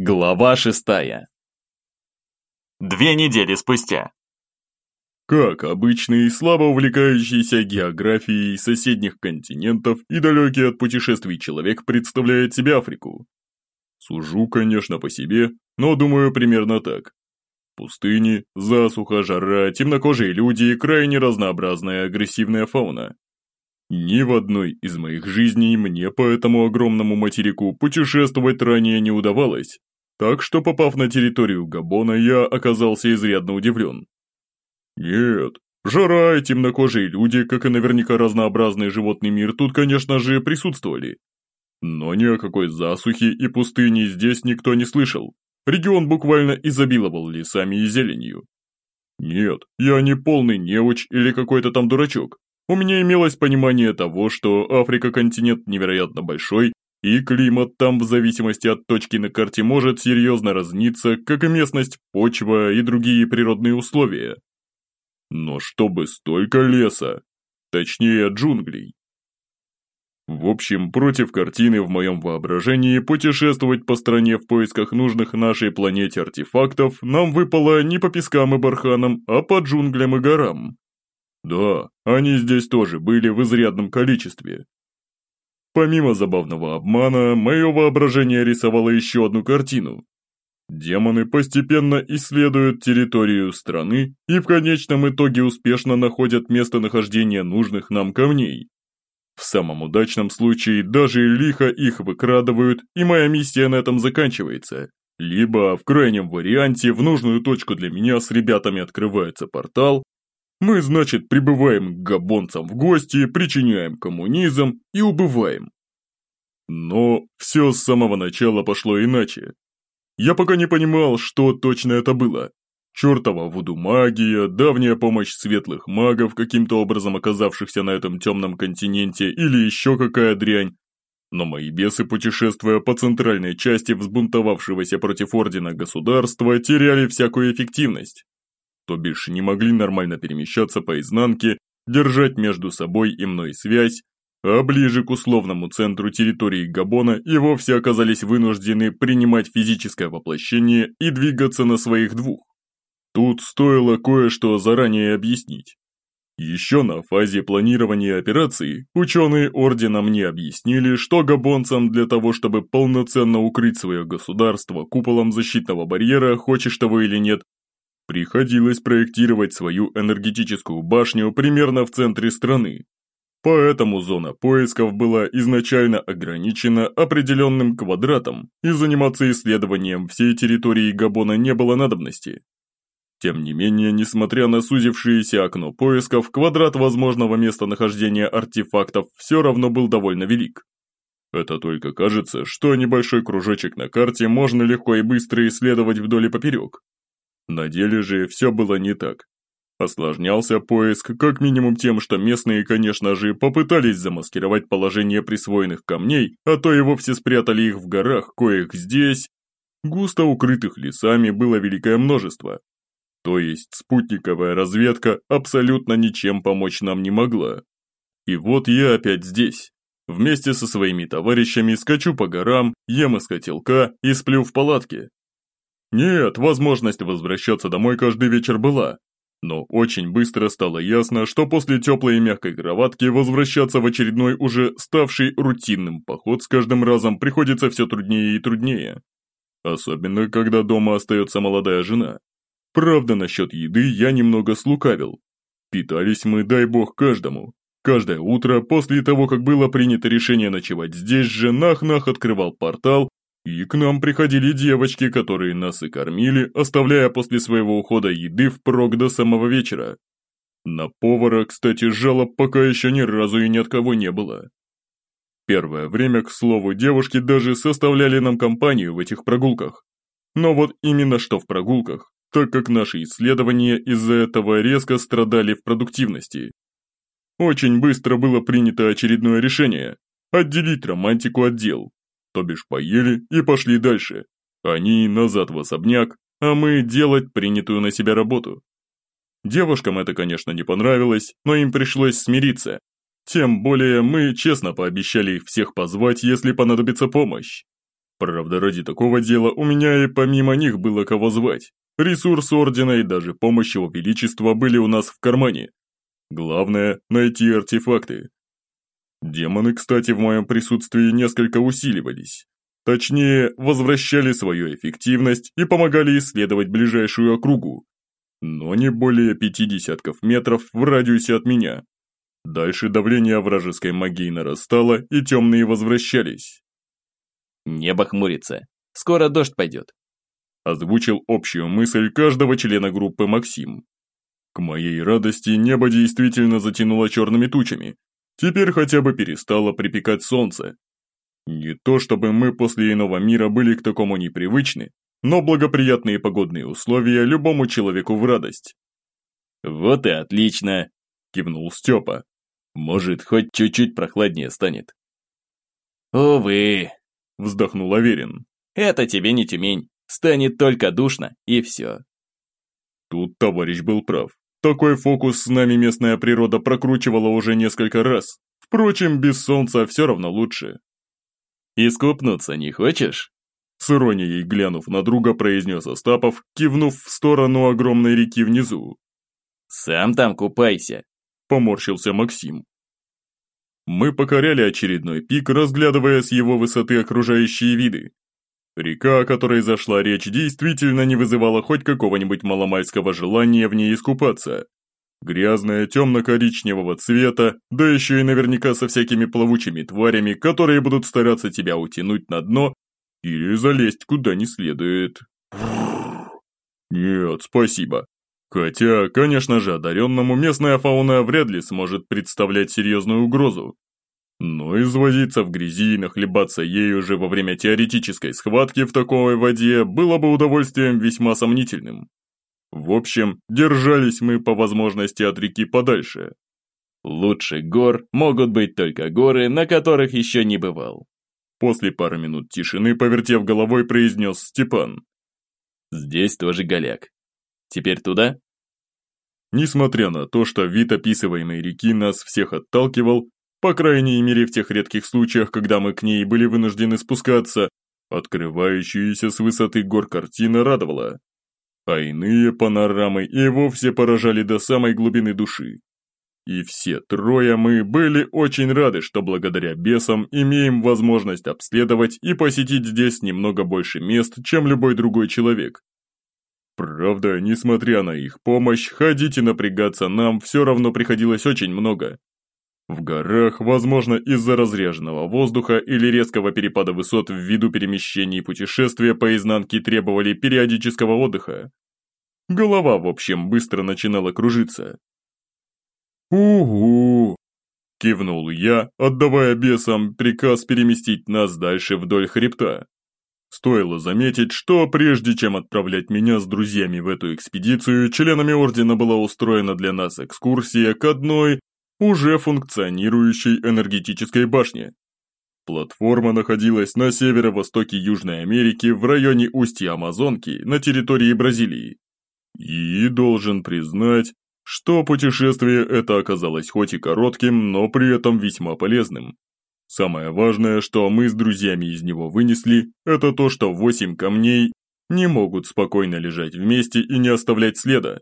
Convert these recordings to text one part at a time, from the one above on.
Глава шестая. Две недели спустя. Как обычный, слабо увлекающийся географией соседних континентов и далекий от путешествий человек представляет себе Африку? Сужу, конечно, по себе, но думаю примерно так. Пустыни, засуха, жара, темнокожие люди и крайне разнообразная агрессивная фауна. Ни в одной из моих жизней мне по этому огромному материку путешествовать ранее не удавалось, так что, попав на территорию Габона, я оказался изрядно удивлен. Нет, жара и темнокожие люди, как и наверняка разнообразный животный мир, тут, конечно же, присутствовали. Но ни о какой засухе и пустыне здесь никто не слышал. Регион буквально изобиловал лесами и зеленью. Нет, я не полный неуч или какой-то там дурачок. У меня имелось понимание того, что Африка континент невероятно большой и климат там в зависимости от точки на карте может серьезно разниться, как и местность, почва и другие природные условия. Но чтобы столько леса, точнее джунглей. В общем, против картины в моем воображении путешествовать по стране в поисках нужных нашей планете артефактов нам выпало не по пескам и барханам, а по джунглям и горам. Да, они здесь тоже были в изрядном количестве, Помимо забавного обмана, мое воображение рисовало еще одну картину. Демоны постепенно исследуют территорию страны и в конечном итоге успешно находят местонахождение нужных нам камней. В самом удачном случае даже лихо их выкрадывают, и моя миссия на этом заканчивается. Либо, в крайнем варианте, в нужную точку для меня с ребятами открывается портал, мы, значит, прибываем к габонцам в гости, причиняем коммунизм и убываем. Но все с самого начала пошло иначе. Я пока не понимал, что точно это было. Чертова вуду-магия, давняя помощь светлых магов, каким-то образом оказавшихся на этом темном континенте, или еще какая дрянь. Но мои бесы, путешествуя по центральной части взбунтовавшегося против Ордена государства, теряли всякую эффективность то бишь не могли нормально перемещаться по изнанке, держать между собой и мной связь, а ближе к условному центру территории Габона и вовсе оказались вынуждены принимать физическое воплощение и двигаться на своих двух. Тут стоило кое-что заранее объяснить. Еще на фазе планирования операции ученые Ордена мне объяснили, что габонцам для того, чтобы полноценно укрыть свое государство куполом защитного барьера, хочешь того или нет, Приходилось проектировать свою энергетическую башню примерно в центре страны. Поэтому зона поисков была изначально ограничена определенным квадратом, и заниматься исследованием всей территории Габона не было надобности. Тем не менее, несмотря на сузившееся окно поисков, квадрат возможного местонахождения артефактов все равно был довольно велик. Это только кажется, что небольшой кружочек на карте можно легко и быстро исследовать вдоль и поперек, на деле же все было не так. Осложнялся поиск как минимум тем, что местные, конечно же, попытались замаскировать положение присвоенных камней, а то и вовсе спрятали их в горах, коих здесь, густо укрытых лесами, было великое множество. То есть спутниковая разведка абсолютно ничем помочь нам не могла. И вот я опять здесь. Вместе со своими товарищами скачу по горам, ем из котелка и сплю в палатке, нет, возможность возвращаться домой каждый вечер была. Но очень быстро стало ясно, что после теплой и мягкой кроватки возвращаться в очередной уже ставший рутинным поход с каждым разом приходится все труднее и труднее. Особенно, когда дома остается молодая жена. Правда, насчет еды я немного слукавил. Питались мы, дай бог, каждому. Каждое утро, после того, как было принято решение ночевать здесь же, Нах-Нах открывал портал и к нам приходили девочки, которые нас и кормили, оставляя после своего ухода еды впрок до самого вечера. На повара, кстати, жалоб пока еще ни разу и ни от кого не было. Первое время, к слову, девушки даже составляли нам компанию в этих прогулках. Но вот именно что в прогулках, так как наши исследования из-за этого резко страдали в продуктивности. Очень быстро было принято очередное решение – отделить романтику от дел, то бишь поели и пошли дальше. Они назад в особняк, а мы делать принятую на себя работу. Девушкам это, конечно, не понравилось, но им пришлось смириться. Тем более мы честно пообещали их всех позвать, если понадобится помощь. Правда, ради такого дела у меня и помимо них было кого звать. Ресурс Ордена и даже помощь Его Величества были у нас в кармане. Главное – найти артефакты. Демоны, кстати, в моем присутствии несколько усиливались. Точнее, возвращали свою эффективность и помогали исследовать ближайшую округу. Но не более пяти десятков метров в радиусе от меня. Дальше давление вражеской магии нарастало, и темные возвращались. Небо хмурится. Скоро дождь пойдет. Озвучил общую мысль каждого члена группы Максим. К моей радости небо действительно затянуло черными тучами. Теперь хотя бы перестало припекать солнце. Не то чтобы мы после иного мира были к такому непривычны, но благоприятные погодные условия любому человеку в радость. «Вот и отлично!» – кивнул Степа. «Может, хоть чуть-чуть прохладнее станет». «Увы!» – вздохнул Аверин. «Это тебе не Тюмень. Станет только душно, и все». Тут товарищ был прав. Такой фокус с нами местная природа прокручивала уже несколько раз. Впрочем, без солнца все равно лучше. «Искупнуться не хочешь?» С иронией глянув на друга, произнес Остапов, кивнув в сторону огромной реки внизу. «Сам там купайся», – поморщился Максим. Мы покоряли очередной пик, разглядывая с его высоты окружающие виды. Река, о которой зашла речь, действительно не вызывала хоть какого-нибудь маломальского желания в ней искупаться. Грязная, темно-коричневого цвета, да еще и наверняка со всякими плавучими тварями, которые будут стараться тебя утянуть на дно или залезть куда не следует. Нет, спасибо. Хотя, конечно же, одаренному местная фауна вряд ли сможет представлять серьезную угрозу. Но извозиться в грязи и нахлебаться ей уже во время теоретической схватки в такой воде было бы удовольствием весьма сомнительным. В общем, держались мы по возможности от реки подальше. Лучше гор могут быть только горы, на которых еще не бывал. После пары минут тишины, повертев головой, произнес Степан. Здесь тоже голяк. Теперь туда? Несмотря на то, что вид описываемой реки нас всех отталкивал, по крайней мере в тех редких случаях, когда мы к ней были вынуждены спускаться, открывающаяся с высоты гор картина радовала. А иные панорамы и вовсе поражали до самой глубины души. И все трое мы были очень рады, что благодаря бесам имеем возможность обследовать и посетить здесь немного больше мест, чем любой другой человек. Правда, несмотря на их помощь, ходить и напрягаться нам все равно приходилось очень много. В горах, возможно, из-за разреженного воздуха или резкого перепада высот ввиду перемещений и путешествия по изнанке требовали периодического отдыха. Голова, в общем, быстро начинала кружиться. «Угу!» – кивнул я, отдавая бесам приказ переместить нас дальше вдоль хребта. Стоило заметить, что прежде чем отправлять меня с друзьями в эту экспедицию, членами Ордена была устроена для нас экскурсия к одной уже функционирующей энергетической башне. Платформа находилась на северо-востоке Южной Америки в районе устья Амазонки на территории Бразилии. И должен признать, что путешествие это оказалось хоть и коротким, но при этом весьма полезным. Самое важное, что мы с друзьями из него вынесли, это то, что восемь камней не могут спокойно лежать вместе и не оставлять следа.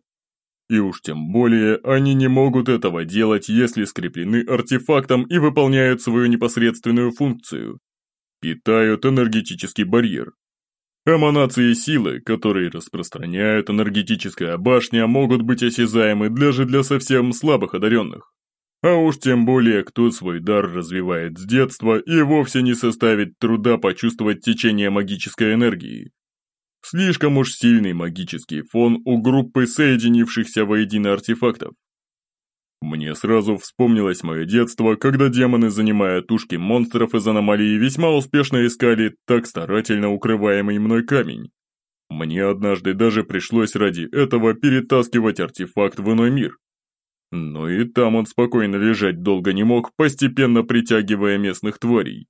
И уж тем более они не могут этого делать, если скреплены артефактом и выполняют свою непосредственную функцию. Питают энергетический барьер. Эманации силы, которые распространяют энергетическая башня, могут быть осязаемы даже для совсем слабых одаренных. А уж тем более, кто свой дар развивает с детства и вовсе не составит труда почувствовать течение магической энергии, Слишком уж сильный магический фон у группы соединившихся воедино артефактов. Мне сразу вспомнилось мое детство, когда демоны, занимая тушки монстров из аномалии, весьма успешно искали так старательно укрываемый мной камень. Мне однажды даже пришлось ради этого перетаскивать артефакт в иной мир. Но и там он спокойно лежать долго не мог, постепенно притягивая местных тварей.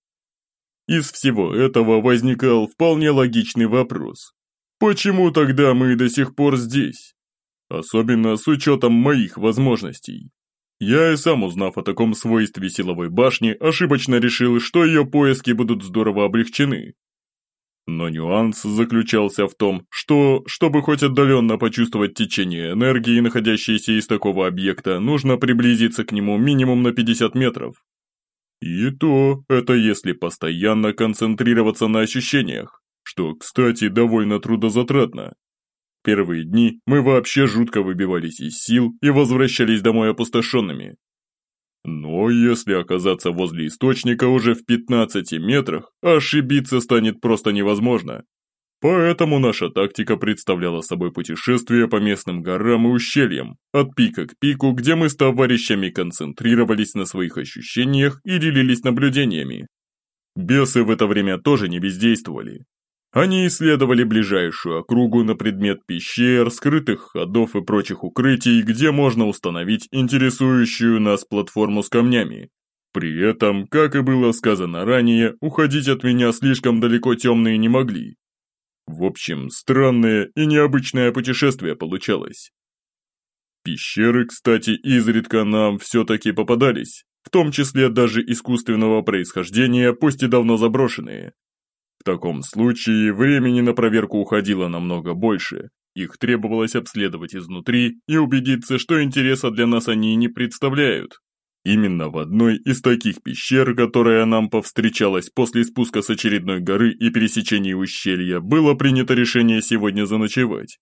Из всего этого возникал вполне логичный вопрос. Почему тогда мы до сих пор здесь? Особенно с учетом моих возможностей. Я и сам, узнав о таком свойстве силовой башни, ошибочно решил, что ее поиски будут здорово облегчены. Но нюанс заключался в том, что, чтобы хоть отдаленно почувствовать течение энергии, находящейся из такого объекта, нужно приблизиться к нему минимум на 50 метров. И то, это если постоянно концентрироваться на ощущениях, что, кстати, довольно трудозатратно. Первые дни мы вообще жутко выбивались из сил и возвращались домой опустошенными. Но если оказаться возле источника уже в 15 метрах, ошибиться станет просто невозможно. Поэтому наша тактика представляла собой путешествие по местным горам и ущельям, от пика к пику, где мы с товарищами концентрировались на своих ощущениях и делились наблюдениями. Бесы в это время тоже не бездействовали. Они исследовали ближайшую округу на предмет пещер, скрытых ходов и прочих укрытий, где можно установить интересующую нас платформу с камнями. При этом, как и было сказано ранее, уходить от меня слишком далеко темные не могли. В общем, странное и необычное путешествие получалось. Пещеры, кстати, изредка нам все-таки попадались, в том числе даже искусственного происхождения, пусть и давно заброшенные. В таком случае времени на проверку уходило намного больше, их требовалось обследовать изнутри и убедиться, что интереса для нас они не представляют. Именно в одной из таких пещер, которая нам повстречалась после спуска с очередной горы и пересечения ущелья, было принято решение сегодня заночевать.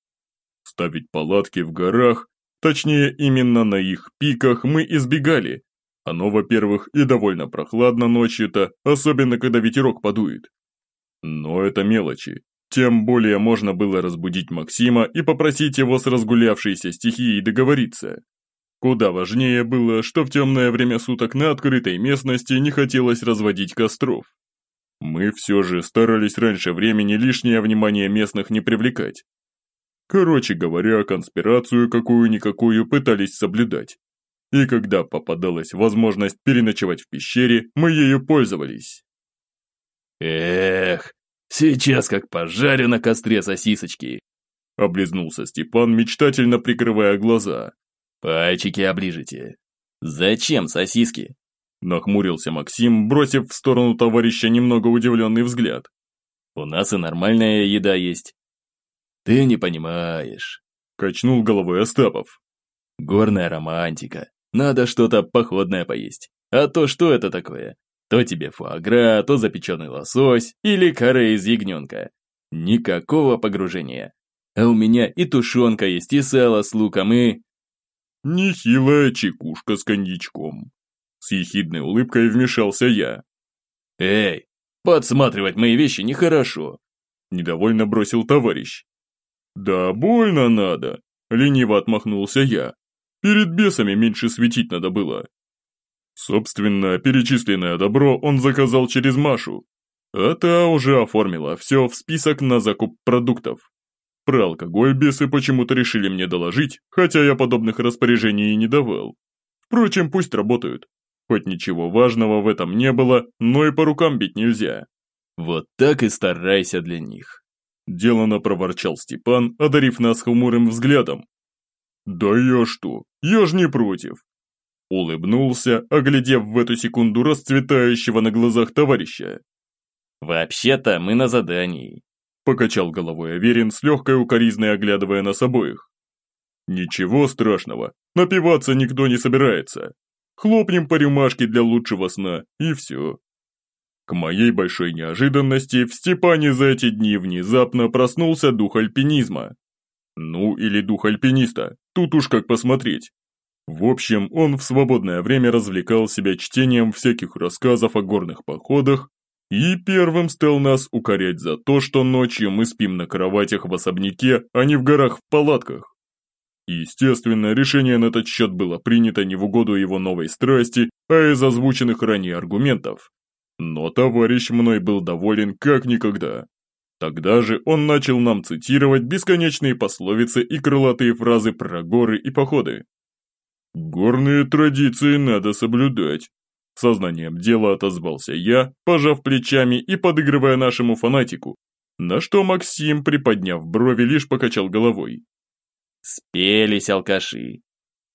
Ставить палатки в горах, точнее именно на их пиках, мы избегали. Оно, во-первых, и довольно прохладно ночью-то, особенно когда ветерок подует. Но это мелочи. Тем более можно было разбудить Максима и попросить его с разгулявшейся стихией договориться. Куда важнее было, что в темное время суток на открытой местности не хотелось разводить костров. Мы все же старались раньше времени лишнее внимание местных не привлекать. Короче говоря, конспирацию какую-никакую пытались соблюдать. И когда попадалась возможность переночевать в пещере, мы ею пользовались. «Эх, сейчас как пожарю на костре сосисочки!» Облизнулся Степан, мечтательно прикрывая глаза. «Пальчики оближите». «Зачем сосиски?» Нахмурился Максим, бросив в сторону товарища немного удивленный взгляд. «У нас и нормальная еда есть». «Ты не понимаешь», – качнул головой Остапов. «Горная романтика. Надо что-то походное поесть. А то что это такое? То тебе фуагра, то запеченный лосось или каре из ягненка. Никакого погружения. А у меня и тушенка есть, и сало с луком, и... Нехилая чекушка с коньячком. С ехидной улыбкой вмешался я. Эй, подсматривать мои вещи нехорошо. Недовольно бросил товарищ. Да больно надо. Лениво отмахнулся я. Перед бесами меньше светить надо было. Собственно, перечисленное добро он заказал через Машу, а та уже оформила все в список на закуп продуктов. Про алкоголь бесы почему-то решили мне доложить, хотя я подобных распоряжений и не давал. Впрочем, пусть работают. Хоть ничего важного в этом не было, но и по рукам бить нельзя. Вот так и старайся для них. Делано проворчал Степан, одарив нас хмурым взглядом. Да я что, я ж не против. Улыбнулся, оглядев в эту секунду расцветающего на глазах товарища. «Вообще-то мы на задании. Покачал головой Аверин с легкой укоризной оглядывая нас обоих. Ничего страшного, напиваться никто не собирается. Хлопнем по рюмашке для лучшего сна, и все. К моей большой неожиданности в Степане за эти дни внезапно проснулся дух альпинизма. Ну или дух альпиниста, тут уж как посмотреть. В общем, он в свободное время развлекал себя чтением всяких рассказов о горных походах и первым стал нас укорять за то, что ночью мы спим на кроватях в особняке, а не в горах в палатках. Естественно, решение на этот счет было принято не в угоду его новой страсти, а из озвученных ранее аргументов. Но товарищ мной был доволен как никогда. Тогда же он начал нам цитировать бесконечные пословицы и крылатые фразы про горы и походы. «Горные традиции надо соблюдать, Сознанием дела отозвался я, пожав плечами и подыгрывая нашему фанатику, на что Максим, приподняв брови, лишь покачал головой. «Спелись алкаши.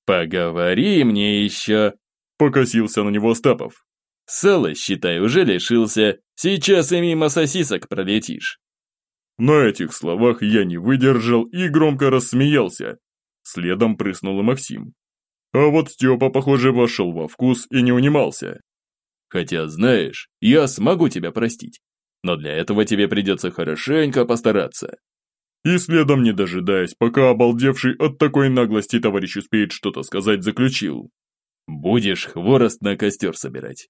Поговори мне еще!» Покосился на него Остапов. «Сало, считай, уже лишился, сейчас и мимо сосисок пролетишь. На этих словах я не выдержал и громко рассмеялся. Следом прыснул и Максим. А вот Степа, похоже, вошел во вкус и не унимался. Хотя, знаешь, я смогу тебя простить. Но для этого тебе придется хорошенько постараться. И следом, не дожидаясь, пока обалдевший от такой наглости товарищ успеет что-то сказать, заключил. Будешь хворост на костер собирать.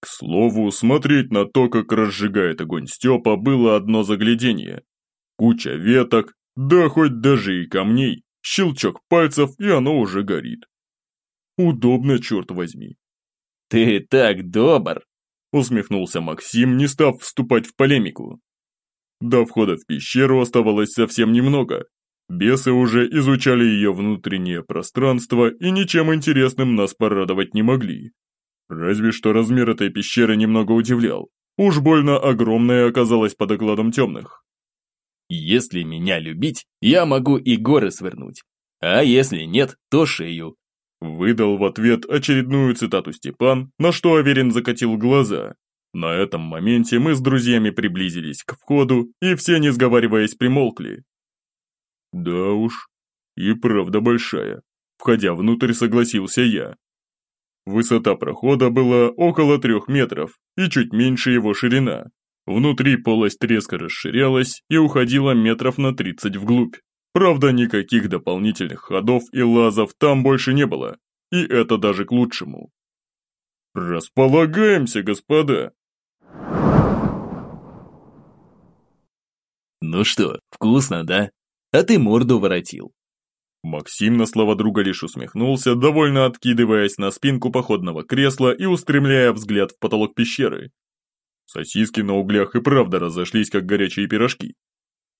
К слову, смотреть на то, как разжигает огонь Степа, было одно заглядение. Куча веток, да хоть даже и камней, щелчок пальцев, и оно уже горит. Удобно, черт возьми. «Ты так добр!» усмехнулся Максим, не став вступать в полемику. До входа в пещеру оставалось совсем немного. Бесы уже изучали ее внутреннее пространство и ничем интересным нас порадовать не могли. Разве что размер этой пещеры немного удивлял. Уж больно огромная оказалась по докладам темных. «Если меня любить, я могу и горы свернуть. А если нет, то шею. Выдал в ответ очередную цитату Степан, на что Аверин закатил глаза. На этом моменте мы с друзьями приблизились к входу, и все, не сговариваясь, примолкли. Да уж, и правда большая. Входя внутрь, согласился я. Высота прохода была около трех метров, и чуть меньше его ширина. Внутри полость резко расширялась и уходила метров на тридцать вглубь. Правда, никаких дополнительных ходов и лазов там больше не было, и это даже к лучшему. «Располагаемся, господа!» «Ну что, вкусно, да? А ты морду воротил!» Максим на слова друга лишь усмехнулся, довольно откидываясь на спинку походного кресла и устремляя взгляд в потолок пещеры. Сосиски на углях и правда разошлись, как горячие пирожки.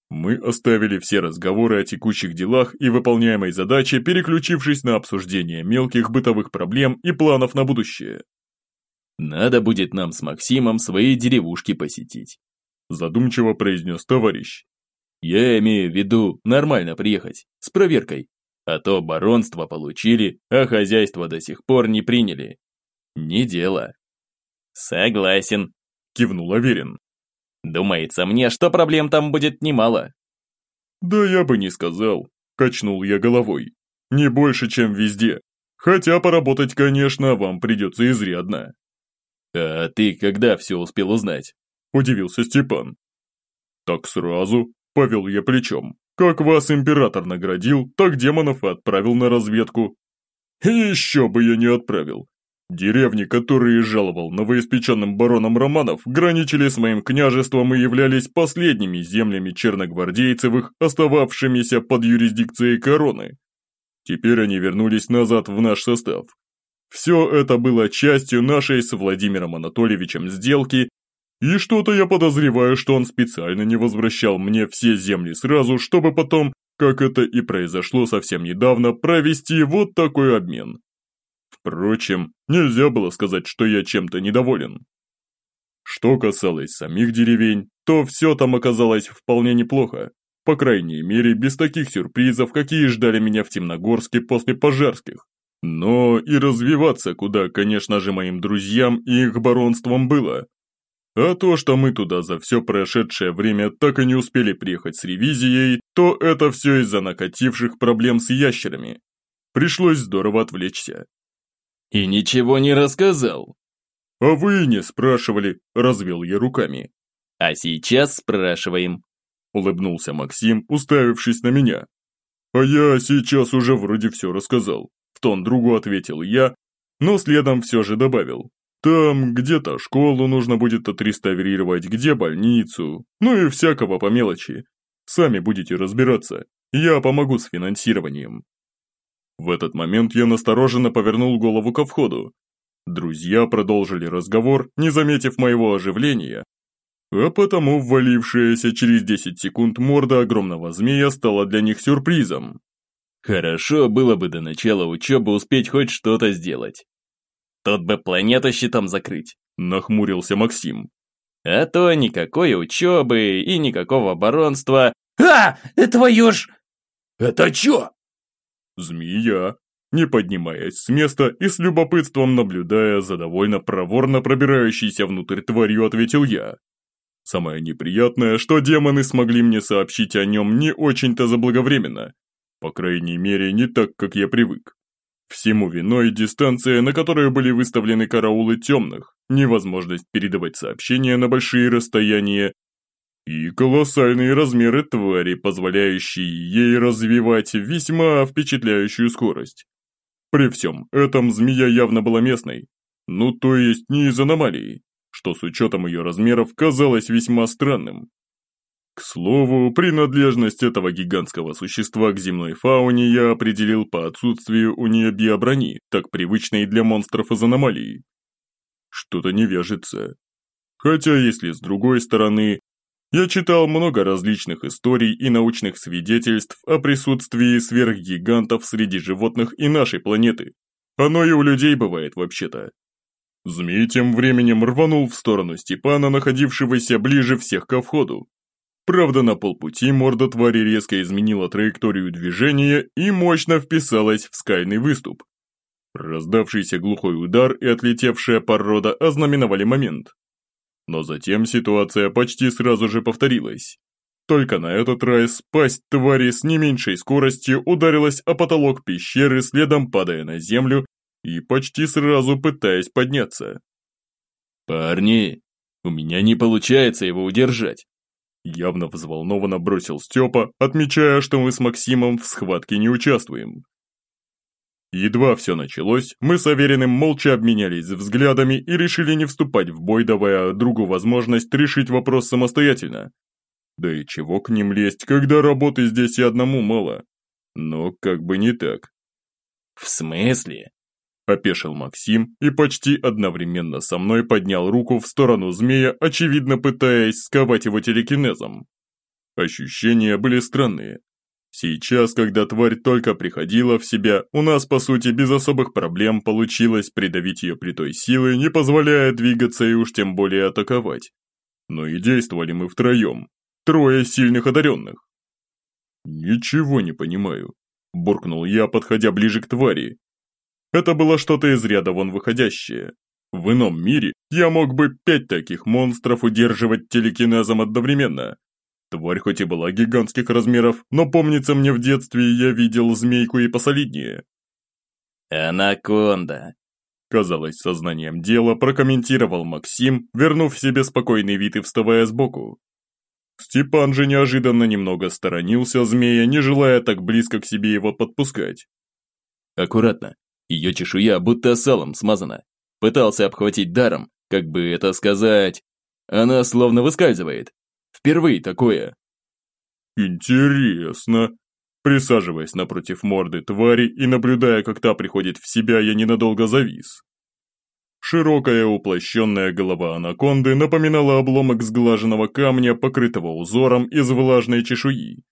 Мы оставили все разговоры о текущих делах и выполняемой задаче, переключившись на обсуждение мелких бытовых проблем и планов на будущее. «Надо будет нам с Максимом свои деревушки посетить», задумчиво произнес товарищ. «Я имею в виду нормально приехать, с проверкой, а то баронство получили, а хозяйство до сих пор не приняли. Не дело». «Согласен», кивнул Аверин. Думается мне, что проблем там будет немало. Да я бы не сказал, качнул я головой. Не больше, чем везде. Хотя поработать, конечно, вам придется изрядно. А ты когда все успел узнать? Удивился Степан. Так сразу, повел я плечом. Как вас император наградил, так демонов и отправил на разведку. Еще бы я не отправил. Деревни, которые жаловал новоиспеченным бароном Романов, граничили с моим княжеством и являлись последними землями черногвардейцевых, остававшимися под юрисдикцией короны. Теперь они вернулись назад в наш состав. Все это было частью нашей с Владимиром Анатольевичем сделки, и что-то я подозреваю, что он специально не возвращал мне все земли сразу, чтобы потом, как это и произошло совсем недавно, провести вот такой обмен. Впрочем, нельзя было сказать, что я чем-то недоволен. Что касалось самих деревень, то все там оказалось вполне неплохо. По крайней мере, без таких сюрпризов, какие ждали меня в Темногорске после пожарских. Но и развиваться куда, конечно же, моим друзьям и их баронством было. А то, что мы туда за все прошедшее время так и не успели приехать с ревизией, то это все из-за накативших проблем с ящерами. Пришлось здорово отвлечься. И ничего не рассказал. А вы не спрашивали, развел я руками. А сейчас спрашиваем. Улыбнулся Максим, уставившись на меня. А я сейчас уже вроде все рассказал. В тон другу ответил я, но следом все же добавил. Там где-то школу нужно будет отреставрировать, где больницу, ну и всякого по мелочи. Сами будете разбираться, я помогу с финансированием. В этот момент я настороженно повернул голову ко входу. Друзья продолжили разговор, не заметив моего оживления, а потому ввалившаяся через 10 секунд морда огромного змея стала для них сюрпризом. Хорошо было бы до начала учебы успеть хоть что-то сделать. Тут бы планету щитом закрыть, нахмурился Максим. А то никакой учебы и никакого баронства. А, твою ж... Это чё? Змея, не поднимаясь с места и с любопытством наблюдая за довольно проворно пробирающейся внутрь тварью, ответил я. Самое неприятное, что демоны смогли мне сообщить о нем не очень-то заблаговременно. По крайней мере, не так, как я привык. Всему виной дистанция, на которой были выставлены караулы темных, невозможность передавать сообщения на большие расстояния и колоссальные размеры твари, позволяющие ей развивать весьма впечатляющую скорость. При всем этом змея явно была местной, ну то есть не из аномалии что с учетом ее размеров казалось весьма странным. К слову, принадлежность этого гигантского существа к земной фауне я определил по отсутствию у нее биоброни, так привычной для монстров из аномалии. Что-то не вяжется. Хотя, если с другой стороны, я читал много различных историй и научных свидетельств о присутствии сверхгигантов среди животных и нашей планеты. Оно и у людей бывает вообще-то. Змей тем временем рванул в сторону Степана, находившегося ближе всех ко входу. Правда, на полпути морда твари резко изменила траекторию движения и мощно вписалась в скальный выступ. Раздавшийся глухой удар и отлетевшая порода ознаменовали момент. Но затем ситуация почти сразу же повторилась. Только на этот раз пасть твари с не меньшей скоростью ударилась о потолок пещеры, следом падая на землю и почти сразу пытаясь подняться. «Парни, у меня не получается его удержать!» Явно взволнованно бросил Степа, отмечая, что мы с Максимом в схватке не участвуем. Едва все началось, мы с Авериным молча обменялись взглядами и решили не вступать в бой, давая другу возможность решить вопрос самостоятельно. Да и чего к ним лезть, когда работы здесь и одному мало. Но как бы не так. «В смысле?» Опешил Максим и почти одновременно со мной поднял руку в сторону змея, очевидно пытаясь сковать его телекинезом. Ощущения были странные. Сейчас, когда тварь только приходила в себя, у нас, по сути, без особых проблем получилось придавить ее при той силы, не позволяя двигаться и уж тем более атаковать. Но и действовали мы втроем. Трое сильных одаренных. «Ничего не понимаю», – буркнул я, подходя ближе к твари, это было что-то из ряда вон выходящее. В ином мире я мог бы пять таких монстров удерживать телекинезом одновременно. Тварь хоть и была гигантских размеров, но помнится мне в детстве я видел змейку и посолиднее. «Анаконда», казалось, сознанием дела прокомментировал Максим, вернув себе спокойный вид и вставая сбоку. Степан же неожиданно немного сторонился змея, не желая так близко к себе его подпускать. «Аккуратно, ее чешуя будто салом смазана. Пытался обхватить даром, как бы это сказать. Она словно выскальзывает. Впервые такое. Интересно. Присаживаясь напротив морды твари и наблюдая, как та приходит в себя, я ненадолго завис. Широкая уплощенная голова анаконды напоминала обломок сглаженного камня, покрытого узором из влажной чешуи.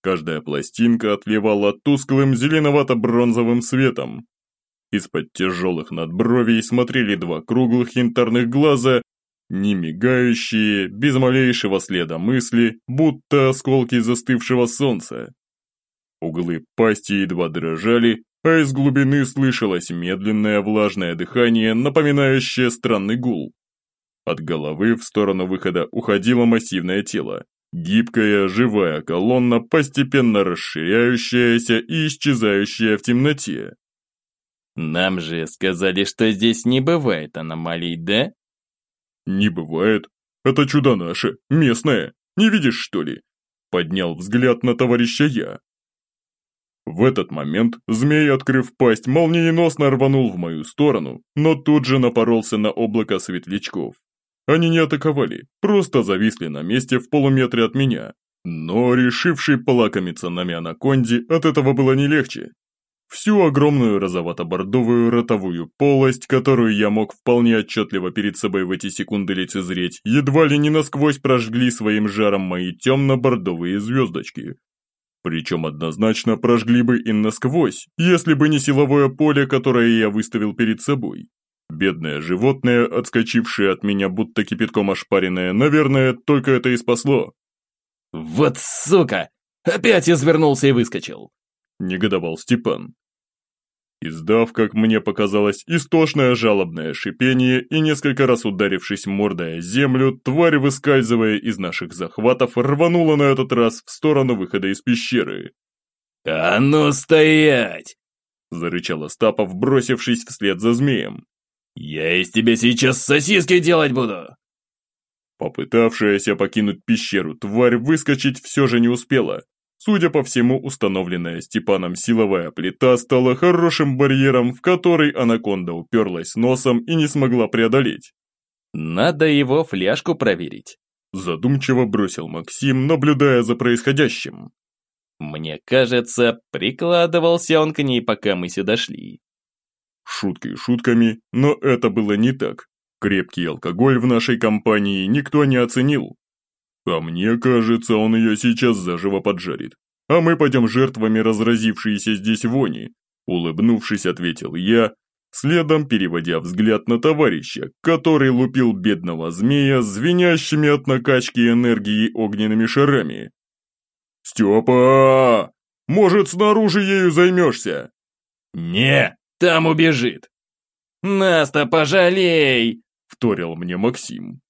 Каждая пластинка отливала тусклым зеленовато-бронзовым светом, из-под тяжелых надбровий смотрели два круглых янтарных глаза, не мигающие, без малейшего следа мысли, будто осколки застывшего солнца. Углы пасти едва дрожали, а из глубины слышалось медленное влажное дыхание, напоминающее странный гул. От головы в сторону выхода уходило массивное тело, гибкая, живая колонна, постепенно расширяющаяся и исчезающая в темноте. Нам же сказали, что здесь не бывает аномалий, да? Не бывает. Это чудо наше, местное. Не видишь, что ли? Поднял взгляд на товарища я. В этот момент змей, открыв пасть, молниеносно рванул в мою сторону, но тут же напоролся на облако светлячков. Они не атаковали, просто зависли на месте в полуметре от меня. Но решивший полакомиться нами анаконде от этого было не легче. Всю огромную розовато-бордовую ротовую полость, которую я мог вполне отчетливо перед собой в эти секунды лицезреть, едва ли не насквозь прожгли своим жаром мои темно-бордовые звездочки. Причем однозначно прожгли бы и насквозь, если бы не силовое поле, которое я выставил перед собой. Бедное животное, отскочившее от меня будто кипятком ошпаренное, наверное, только это и спасло. «Вот сука! Опять извернулся и выскочил!» – негодовал Степан. Издав, как мне показалось, истошное жалобное шипение и несколько раз ударившись мордой о землю, тварь, выскальзывая из наших захватов, рванула на этот раз в сторону выхода из пещеры. «А ну стоять!» – зарычал Остапов, бросившись вслед за змеем. «Я из тебя сейчас сосиски делать буду!» Попытавшаяся покинуть пещеру тварь выскочить все же не успела. Судя по всему, установленная Степаном силовая плита стала хорошим барьером, в который анаконда уперлась носом и не смогла преодолеть. «Надо его фляжку проверить», задумчиво бросил Максим, наблюдая за происходящим. «Мне кажется, прикладывался он к ней, пока мы сюда шли». Шутки шутками, но это было не так. Крепкий алкоголь в нашей компании никто не оценил. А мне кажется, он ее сейчас заживо поджарит. А мы пойдем жертвами разразившейся здесь вони. Улыбнувшись, ответил я, следом переводя взгляд на товарища, который лупил бедного змея звенящими от накачки энергии огненными шарами. «Степа! Может, снаружи ею займешься?» «Не, там убежит!» «Нас-то пожалей!» вторил мне Максим.